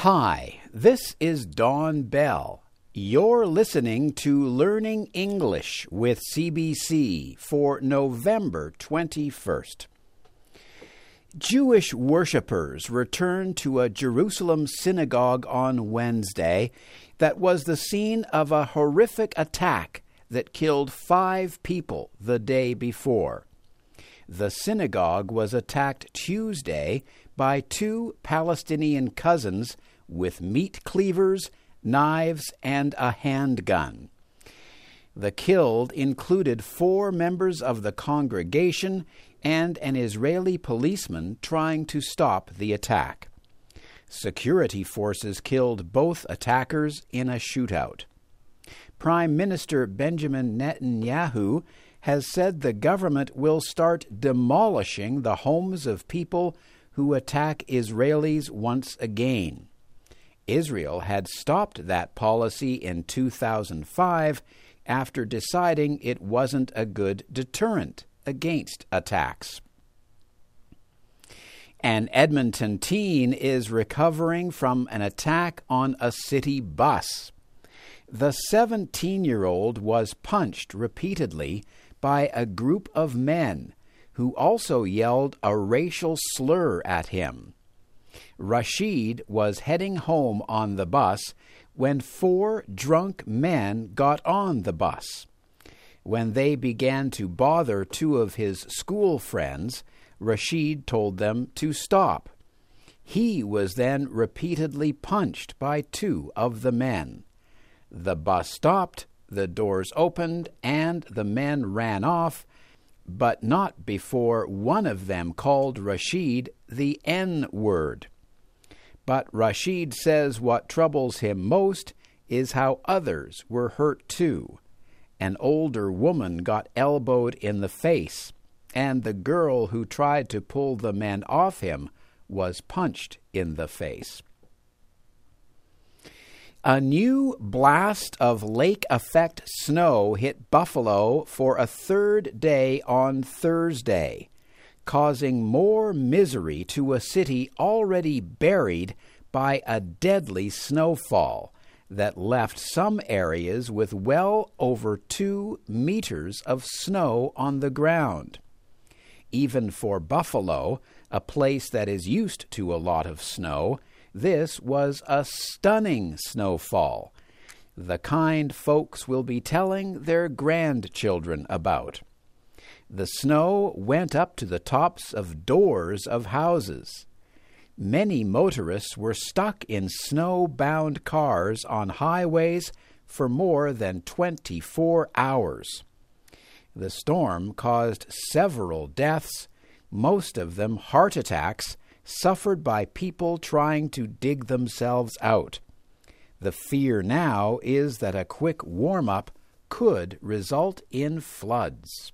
Hi, this is Don Bell. You're listening to Learning English with CBC for November 21st. Jewish worshippers returned to a Jerusalem synagogue on Wednesday that was the scene of a horrific attack that killed five people the day before. The synagogue was attacked Tuesday by two Palestinian cousins with meat cleavers, knives, and a handgun. The killed included four members of the congregation and an Israeli policeman trying to stop the attack. Security forces killed both attackers in a shootout. Prime Minister Benjamin Netanyahu has said the government will start demolishing the homes of people who attack Israelis once again. Israel had stopped that policy in 2005 after deciding it wasn't a good deterrent against attacks. An Edmonton teen is recovering from an attack on a city bus. The 17 year old was punched repeatedly by a group of men who also yelled a racial slur at him. Rashid was heading home on the bus when four drunk men got on the bus. When they began to bother two of his school friends, Rashid told them to stop. He was then repeatedly punched by two of the men. The bus stopped, the doors opened, and the men ran off, but not before one of them called Rashid the N word. But Rashid says what troubles him most is how others were hurt too. An older woman got elbowed in the face, and the girl who tried to pull the men off him was punched in the face. A new blast of lake effect snow hit Buffalo for a third day on Thursday causing more misery to a city already buried by a deadly snowfall that left some areas with well over two meters of snow on the ground. Even for Buffalo, a place that is used to a lot of snow, this was a stunning snowfall, the kind folks will be telling their grandchildren about. The snow went up to the tops of doors of houses. Many motorists were stuck in snow bound cars on highways for more than 24 hours. The storm caused several deaths, most of them heart attacks suffered by people trying to dig themselves out. The fear now is that a quick warm up could result in floods.